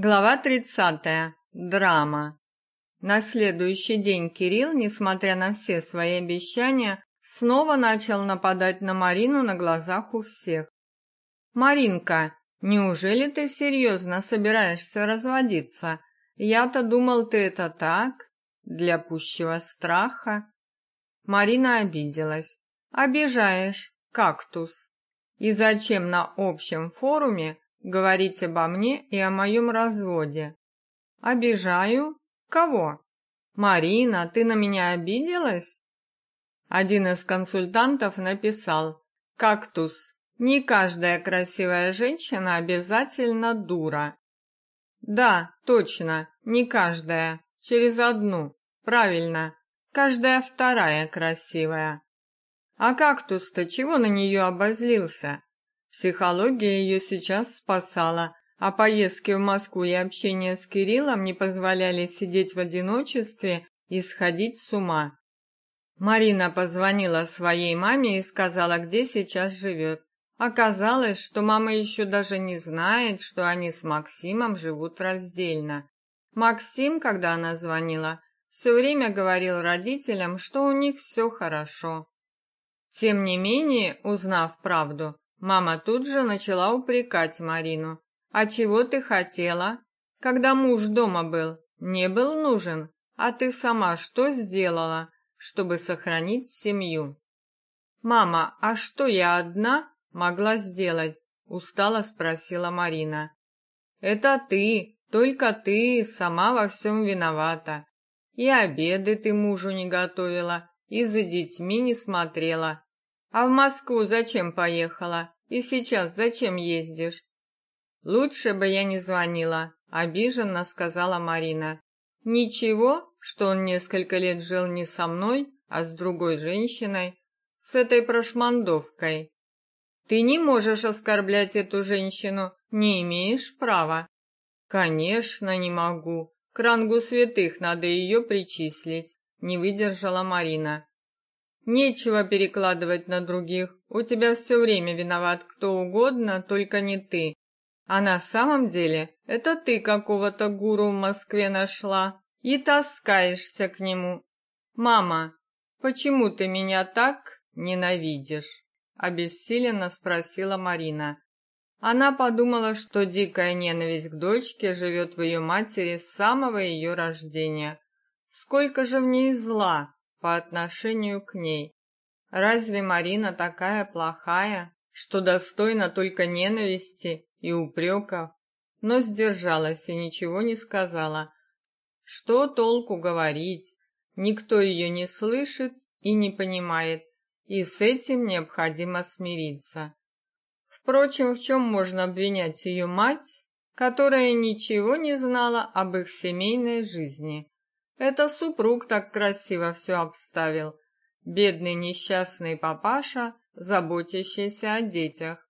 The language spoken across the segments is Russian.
Глава 30. Драма. На следующий день Кирилл, несмотря на все свои обещания, снова начал нападать на Марину на глазах у всех. Маринка, неужели ты серьезно собираешься разводиться? Я-то думал, ты это так, для пущего страха. Марина обиделась. Обижаешь, кактус. И зачем на общем форуме говорить обо мне и о моем разводе. Обижаю? Кого? Марина, ты на меня обиделась? Один из консультантов написал: "Кактус. Не каждая красивая женщина обязательно дура". Да, точно, не каждая, через одну. Правильно. Каждая вторая красивая. А кактус-то чего на нее обозлился? Психология ее сейчас спасала, а поездки в Москву и общение с Кириллом не позволяли сидеть в одиночестве и сходить с ума. Марина позвонила своей маме и сказала, где сейчас живет. Оказалось, что мама еще даже не знает, что они с Максимом живут раздельно. Максим, когда она звонила, все время говорил родителям, что у них все хорошо. Тем не менее, узнав правду, Мама тут же начала упрекать Марину. А чего ты хотела? Когда муж дома был, не был нужен, а ты сама что сделала, чтобы сохранить семью? Мама, а что я одна могла сделать? устало спросила Марина. Это ты, только ты сама во всем виновата. И обеды ты мужу не готовила, и за детьми не смотрела, а в Москву зачем поехала? И сейчас зачем ездишь? Лучше бы я не звонила, обиженно сказала Марина. Ничего, что он несколько лет жил не со мной, а с другой женщиной, с этой прошмандовкой. Ты не можешь оскорблять эту женщину, не имеешь права. Конечно, не могу. К рангу святых надо ее причислить, не выдержала Марина. Нечего перекладывать на других. У тебя все время виноват кто угодно, только не ты. А на самом деле это ты какого-то гуру в Москве нашла и таскаешься к нему. Мама, почему ты меня так ненавидишь? обессиленно спросила Марина. Она подумала, что дикая ненависть к дочке живет в ее матери с самого ее рождения. Сколько же в ней зла, по отношению к ней. Разве Марина такая плохая, что достойна только ненависти и упреков? Но сдержалась и ничего не сказала. Что толку говорить? Никто ее не слышит и не понимает, и с этим необходимо смириться. Впрочем, в чем можно обвинять ее мать, которая ничего не знала об их семейной жизни? Это супруг так красиво все обставил. Бедный несчастный папаша, заботящийся о детях.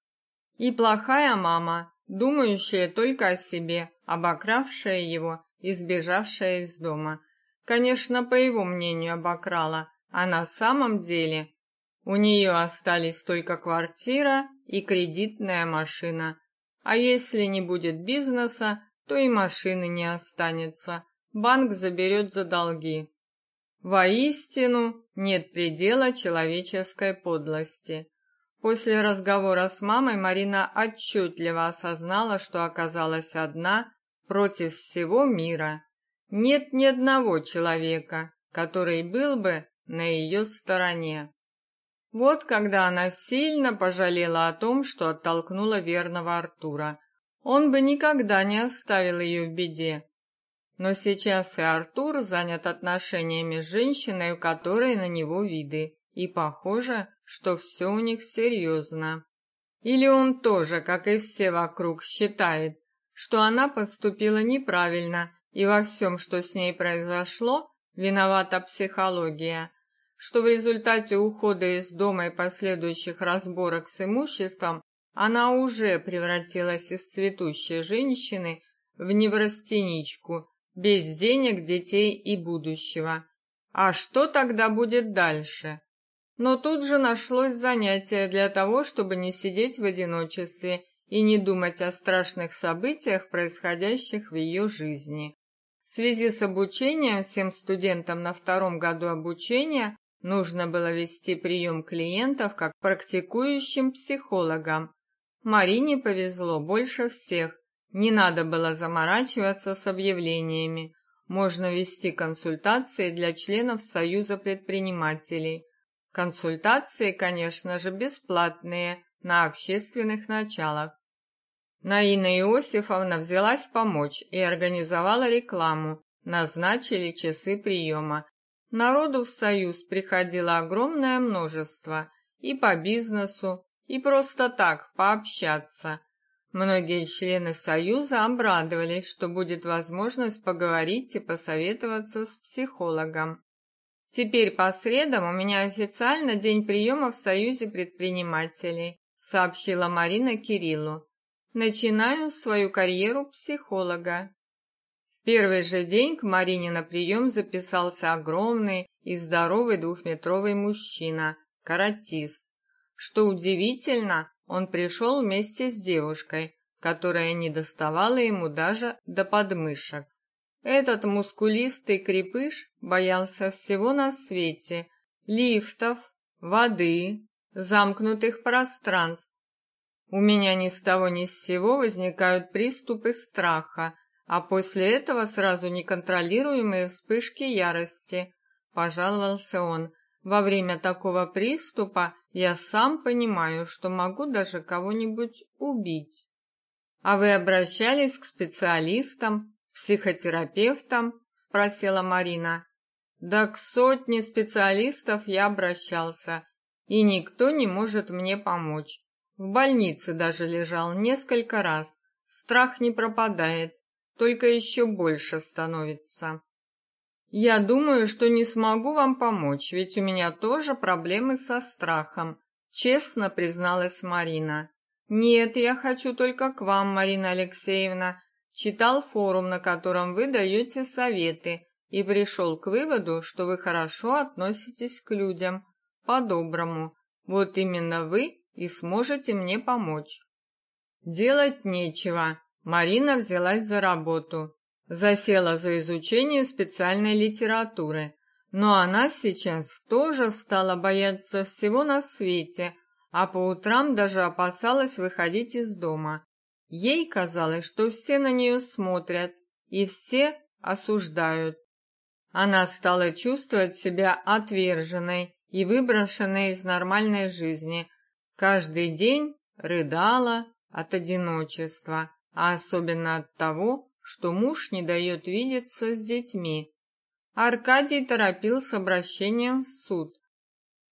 И плохая мама, думающая только о себе, обокравшая его и сбежавшая из дома. Конечно, по его мнению, обокрала, а на самом деле у нее остались только квартира и кредитная машина. А если не будет бизнеса, то и машины не останется банк заберет за долги. Воистину, нет предела человеческой подлости. После разговора с мамой Марина отчетливо осознала, что оказалась одна против всего мира. Нет ни одного человека, который был бы на ее стороне. Вот когда она сильно пожалела о том, что оттолкнула верного Артура. Он бы никогда не оставил ее в беде. Но сейчас и Артур занят отношениями с женщиной, у которой на него виды, и похоже, что все у них серьезно. Или он тоже, как и все вокруг, считает, что она поступила неправильно, и во всем, что с ней произошло, виновата психология, что в результате ухода из дома и последующих разборок с имуществом она уже превратилась из цветущей женщины в неврастеничку, без денег, детей и будущего. А что тогда будет дальше? Но тут же нашлось занятие для того, чтобы не сидеть в одиночестве и не думать о страшных событиях, происходящих в ее жизни. В связи с обучением всем студентам на втором году обучения нужно было вести прием клиентов как практикующим психологам. Марине повезло больше всех. Не надо было заморачиваться с объявлениями. Можно вести консультации для членов Союза предпринимателей. Консультации, конечно же, бесплатные, на общественных началах. Наина Иосифовна взялась помочь и организовала рекламу, назначили часы приема. Народу в Союз приходило огромное множество, и по бизнесу, и просто так, пообщаться. Многие члены Союза обрадовались, что будет возможность поговорить и посоветоваться с психологом. Теперь по средам у меня официально день приема в Союзе предпринимателей, сообщила Марина Кириллу. Начинаю свою карьеру психолога. В первый же день к Марине на прием записался огромный и здоровый двухметровый мужчина, каратист. Что удивительно, он пришел вместе с девушкой, которая не доставала ему даже до подмышек. Этот мускулистый крепыш боялся всего на свете: лифтов, воды, замкнутых пространств. У меня ни с того ни с сего возникают приступы страха, а после этого сразу неконтролируемые вспышки ярости, пожаловался он. Во время такого приступа я сам понимаю, что могу даже кого-нибудь убить. А вы обращались к специалистам, психотерапевтам? спросила Марина. Да к сотне специалистов я обращался, и никто не может мне помочь. В больнице даже лежал несколько раз. Страх не пропадает, только еще больше становится. Я думаю, что не смогу вам помочь, ведь у меня тоже проблемы со страхом, честно призналась Марина. Нет, я хочу только к вам, Марина Алексеевна. Читал форум, на котором вы даете советы, и пришел к выводу, что вы хорошо относитесь к людям, по-доброму. Вот именно вы и сможете мне помочь. Делать нечего. Марина взялась за работу засела за изучение специальной литературы, но она сейчас тоже стала бояться всего на свете, а по утрам даже опасалась выходить из дома. Ей казалось, что все на нее смотрят и все осуждают. Она стала чувствовать себя отверженной и выброшенной из нормальной жизни. Каждый день рыдала от одиночества, а особенно от того, что муж не дает видеться с детьми. Аркадий торопил с обращением в суд.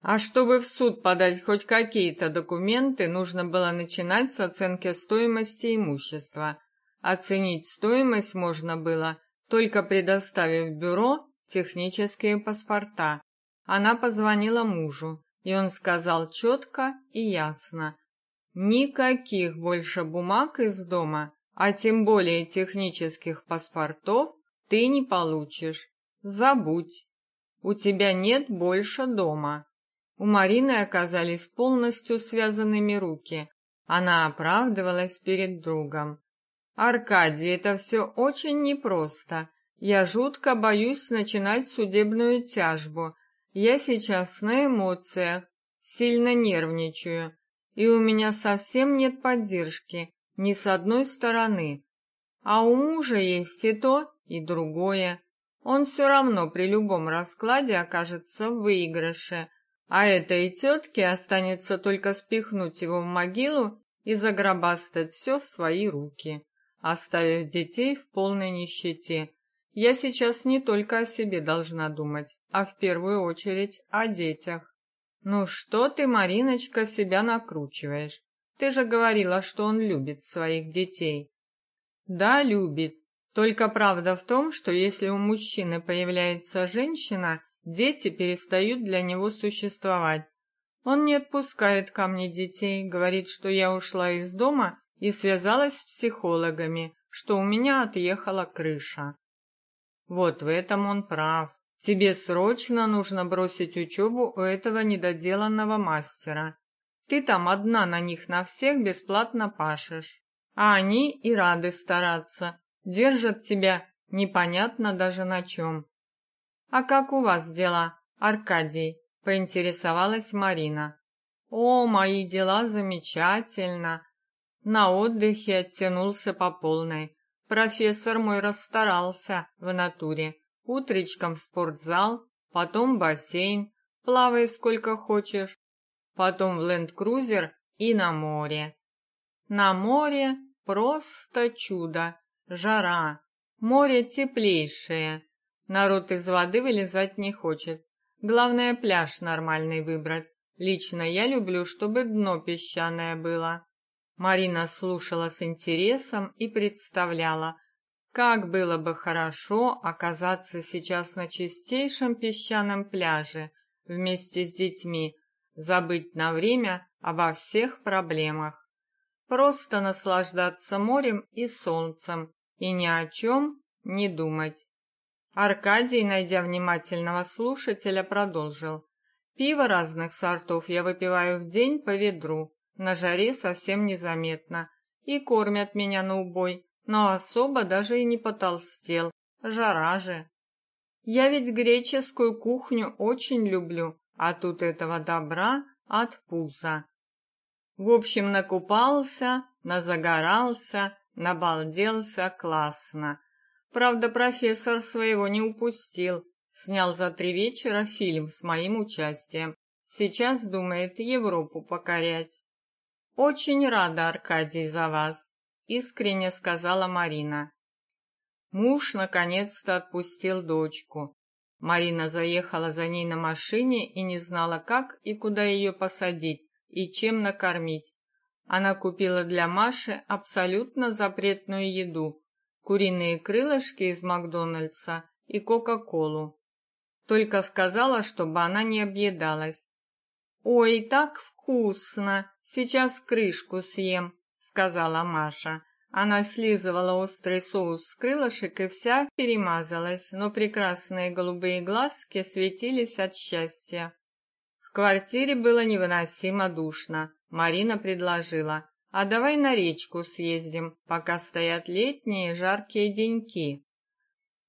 А чтобы в суд подать хоть какие-то документы, нужно было начинать с оценки стоимости имущества. Оценить стоимость можно было, только предоставив бюро технические паспорта. Она позвонила мужу, и он сказал четко и ясно: никаких больше бумаг из дома а тем более технических паспортов ты не получишь. Забудь. У тебя нет больше дома. У Марины оказались полностью связанными руки. Она оправдывалась перед другом. Аркадий, это все очень непросто. Я жутко боюсь начинать судебную тяжбу. Я сейчас на эмоциях, сильно нервничаю, и у меня совсем нет поддержки ни с одной стороны. А у мужа есть и то, и другое. Он все равно при любом раскладе окажется в выигрыше, а этой тетке останется только спихнуть его в могилу и загробастать все в свои руки, оставив детей в полной нищете. Я сейчас не только о себе должна думать, а в первую очередь о детях. Ну что ты, Мариночка, себя накручиваешь? Ты же говорила, что он любит своих детей. Да, любит. Только правда в том, что если у мужчины появляется женщина, дети перестают для него существовать. Он не отпускает ко мне детей, говорит, что я ушла из дома и связалась с психологами, что у меня отъехала крыша. Вот в этом он прав. Тебе срочно нужно бросить учебу у этого недоделанного мастера. Ты там одна на них на всех бесплатно пашешь. А они и рады стараться, держат тебя непонятно даже на чем. А как у вас дела, Аркадий? поинтересовалась Марина. О, мои дела замечательно. На отдыхе оттянулся по полной. Профессор мой расстарался в натуре. Утречком в спортзал, потом бассейн, плавай сколько хочешь, потом в ленд-крузер и на море. На море просто чудо, жара, море теплейшее. Народ из воды вылезать не хочет. Главное пляж нормальный выбрать. Лично я люблю, чтобы дно песчаное было. Марина слушала с интересом и представляла, как было бы хорошо оказаться сейчас на чистейшем песчаном пляже вместе с детьми, забыть на время обо всех проблемах. Просто наслаждаться морем и солнцем и ни о чем не думать. Аркадий, найдя внимательного слушателя, продолжил: Пиво разных сортов я выпиваю в день по ведру. На жаре совсем незаметно и кормят меня на убой но особо даже и не потолстел. Жара же. Я ведь греческую кухню очень люблю, а тут этого добра от пуза. В общем, накупался, назагорался, набалделся классно. Правда, профессор своего не упустил. Снял за три вечера фильм с моим участием. Сейчас думает Европу покорять. Очень рада, Аркадий, за вас искренне сказала Марина. Муж наконец-то отпустил дочку. Марина заехала за ней на машине и не знала, как и куда ее посадить и чем накормить. Она купила для Маши абсолютно запретную еду: куриные крылышки из Макдональдса и кока-колу. Только сказала, чтобы она не объедалась. Ой, так вкусно. Сейчас крышку съем, сказала Маша. Она слизывала острый соус с крылышек и вся перемазалась, но прекрасные голубые глазки светились от счастья. В квартире было невыносимо душно. Марина предложила: "А давай на речку съездим, пока стоят летние жаркие деньки".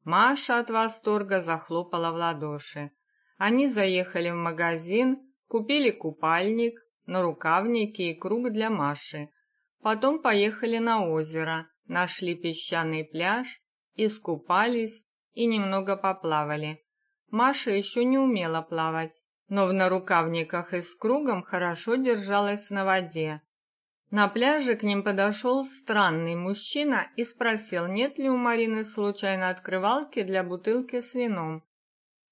Маша от восторга захлопала в ладоши. Они заехали в магазин, купили купальник, нарукавники и круг для Маши. Потом поехали на озеро, нашли песчаный пляж, искупались и немного поплавали. Маша еще не умела плавать, но в нарукавниках и с кругом хорошо держалась на воде. На пляже к ним подошел странный мужчина и спросил, нет ли у Марины случайно открывалки для бутылки с вином.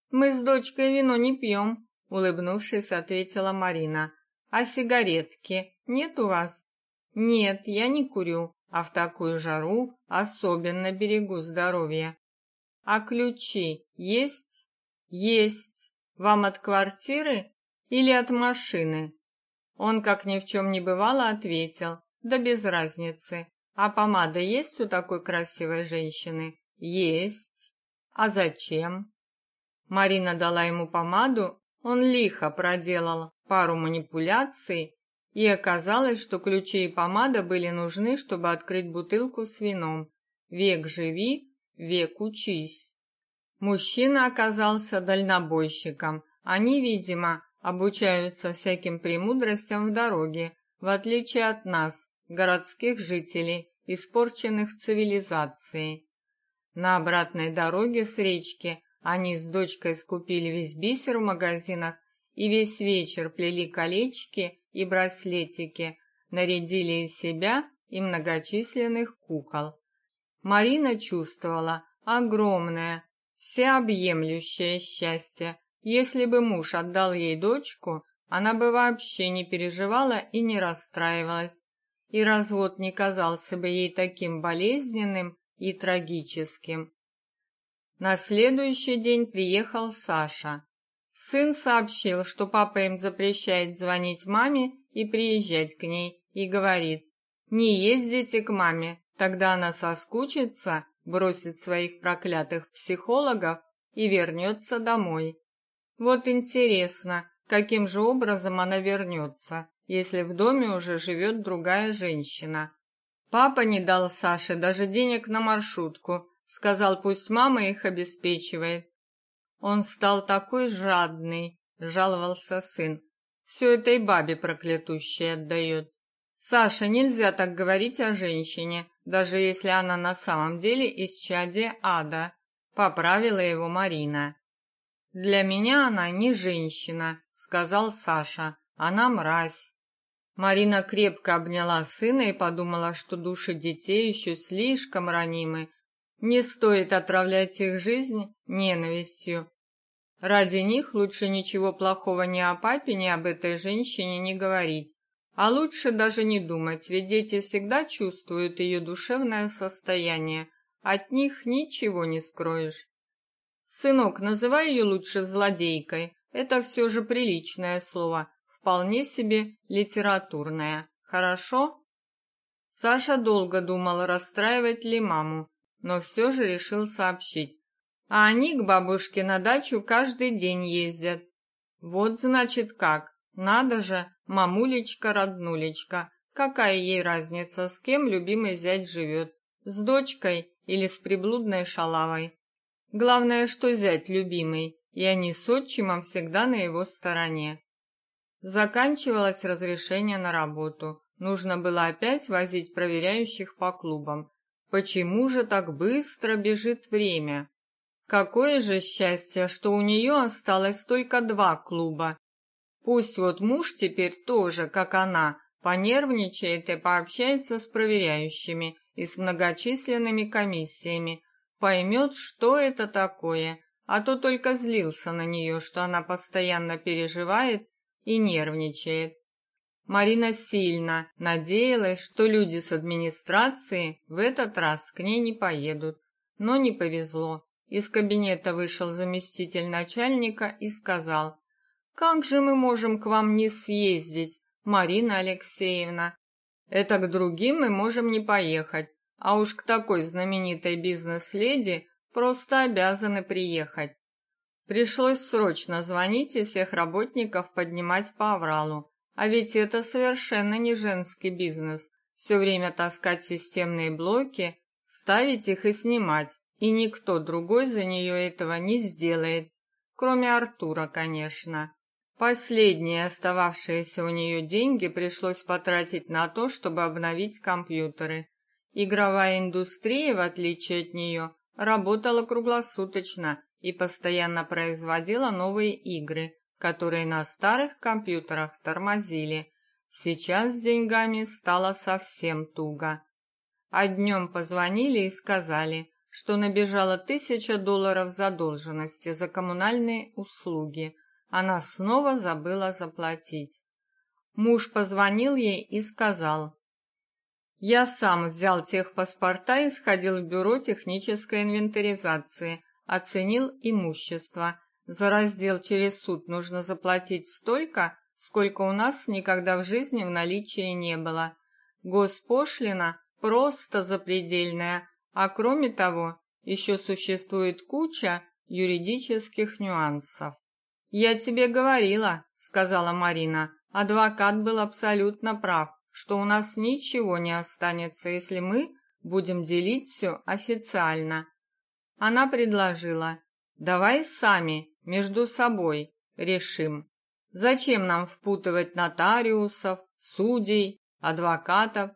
Мы с дочкой вино не пьем», — улыбнувшись, ответила Марина. А сигаретки нет у вас? Нет, я не курю, а в такую жару особенно берегу здоровье. А ключи есть? Есть. Вам от квартиры или от машины? Он, как ни в чем не бывало, ответил: "Да без разницы. А помада есть у такой красивой женщины?" "Есть. А зачем?" Марина дала ему помаду, он лихо проделал пару манипуляций и оказалось, что ключи и помада были нужны, чтобы открыть бутылку с вином. Век живи, век учись. Мужчина оказался дальнобойщиком. Они, видимо, обучаются всяким премудростям в дороге, в отличие от нас, городских жителей, испорченных цивилизацией. На обратной дороге с речки они с дочкой скупили весь бисер в магазинах и весь вечер плели колечки и браслетики, нарядили из себя и многочисленных кукол. Марина чувствовала огромное, всеобъемлющее счастье. Если бы муж отдал ей дочку, она бы вообще не переживала и не расстраивалась, и развод не казался бы ей таким болезненным и трагическим. На следующий день приехал Саша. Сын сообщил, что папа им запрещает звонить маме и приезжать к ней, и говорит: "Не ездите к маме, тогда она соскучится, бросит своих проклятых психологов и вернется домой". Вот интересно, каким же образом она вернется? если в доме уже живет другая женщина. Папа не дал Саше даже денег на маршрутку, сказал, пусть мама их обеспечивает. Он стал такой жадный, жаловался сын. Все этой бабе проклятущей отдает. Саша, нельзя так говорить о женщине, даже если она на самом деле исчадие ада, поправила его Марина. Для меня она не женщина, сказал Саша. Она мразь. Марина крепко обняла сына и подумала, что души детей еще слишком ранимы. Не стоит отравлять их жизнь ненавистью. Ради них лучше ничего плохого ни о папе, ни об этой женщине не говорить. А лучше даже не думать, ведь дети всегда чувствуют ее душевное состояние. От них ничего не скроешь. Сынок, называй ее лучше злодейкой. Это все же приличное слово, вполне себе литературное. Хорошо? Саша долго думал, расстраивать ли маму, но все же решил сообщить. А они к бабушке на дачу каждый день ездят. Вот значит как. Надо же, мамулечка-роднулечка. Какая ей разница, с кем любимый зять живет? С дочкой или с приблудной шалавой? Главное, что зять любимый, и они с отчимом всегда на его стороне. Заканчивалось разрешение на работу. Нужно было опять возить проверяющих по клубам. Почему же так быстро бежит время? Какое же счастье, что у нее осталось только два клуба, Пусть вот муж теперь тоже, как она, понервничает и пообщается с проверяющими и с многочисленными комиссиями, поймет, что это такое, а то только злился на нее, что она постоянно переживает и нервничает. Марина сильно надеялась, что люди с администрации в этот раз к ней не поедут, но не повезло. Из кабинета вышел заместитель начальника и сказал: как же мы можем к вам не съездить, Марина Алексеевна? Это к другим мы можем не поехать, а уж к такой знаменитой бизнес-леди просто обязаны приехать. Пришлось срочно звонить и всех работников поднимать по авралу. А ведь это совершенно не женский бизнес. Все время таскать системные блоки, ставить их и снимать, и никто другой за нее этого не сделает, кроме Артура, конечно. Последние остававшиеся у нее деньги пришлось потратить на то, чтобы обновить компьютеры. Игровая индустрия, в отличие от нее, работала круглосуточно и постоянно производила новые игры, которые на старых компьютерах тормозили. Сейчас с деньгами стало совсем туго. А днем позвонили и сказали, что набежало тысяча долларов задолженности за коммунальные услуги, она снова забыла заплатить. Муж позвонил ей и сказал: "Я сам взял техпаспорта и сходил в бюро технической инвентаризации, оценил имущество. За раздел через суд нужно заплатить столько, сколько у нас никогда в жизни в наличии не было. Госпошлина просто запредельная, а кроме того, еще существует куча юридических нюансов. Я тебе говорила, сказала Марина. Адвокат был абсолютно прав, что у нас ничего не останется, если мы будем делить все официально. Она предложила: "Давай сами между собой решим. Зачем нам впутывать нотариусов, судей, адвокатов?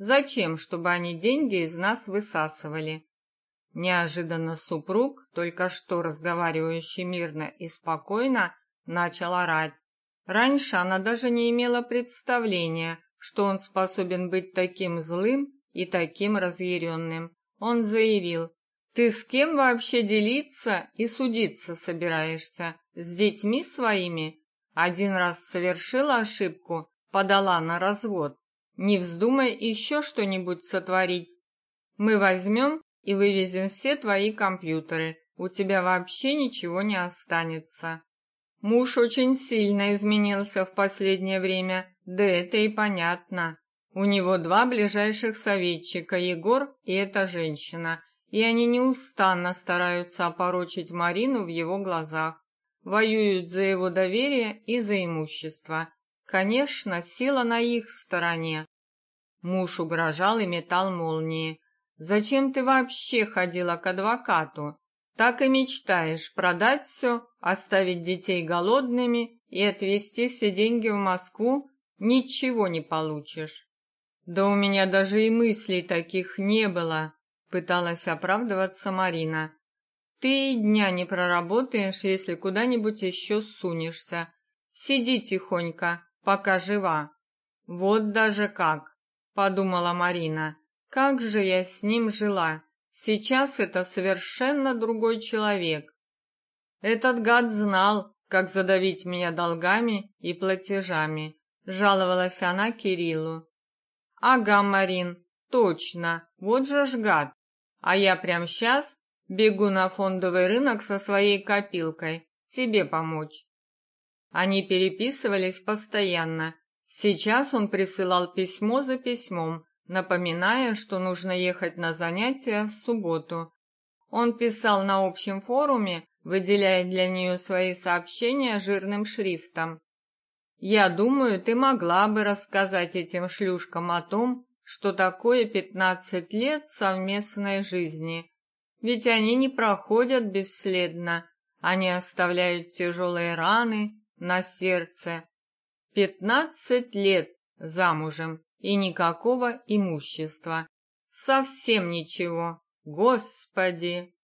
Зачем, чтобы они деньги из нас высасывали? Неожиданно супруг, только что разговаривающий мирно и спокойно, начал орать. Раньше она даже не имела представления, что он способен быть таким злым и таким разъяренным. Он заявил: "Ты с кем вообще делиться и судиться собираешься? С детьми своими? Один раз совершила ошибку, подала на развод. Не вздумай еще что-нибудь сотворить. Мы возьмем и вывезем все твои компьютеры. У тебя вообще ничего не останется. Муж очень сильно изменился в последнее время, да это и понятно. У него два ближайших советчика, Егор и эта женщина, и они неустанно стараются опорочить Марину в его глазах, воюют за его доверие и за имущество. Конечно, сила на их стороне. Муж угрожал и метал молнии. Зачем ты вообще ходила к адвокату? Так и мечтаешь продать все, оставить детей голодными и отвезти все деньги в Москву? Ничего не получишь. Да у меня даже и мыслей таких не было, пыталась оправдываться Марина. Ты и дня не проработаешь, если куда-нибудь еще сунешься. Сиди тихонько, пока жива. Вот даже как, подумала Марина. Как же я с ним жила? Сейчас это совершенно другой человек. Этот гад знал, как задавить меня долгами и платежами, жаловалась она Кириллу. Ага, Марин, точно. Вот же ж гад. А я прямо сейчас бегу на фондовый рынок со своей копилкой, тебе помочь. Они переписывались постоянно. Сейчас он присылал письмо за письмом, напоминая, что нужно ехать на занятия в субботу. Он писал на общем форуме, выделяя для нее свои сообщения жирным шрифтом. Я думаю, ты могла бы рассказать этим шлюшкам о том, что такое пятнадцать лет совместной жизни. Ведь они не проходят бесследно, они оставляют тяжелые раны на сердце. Пятнадцать лет замужем и никакого имущества. Совсем ничего. Господи!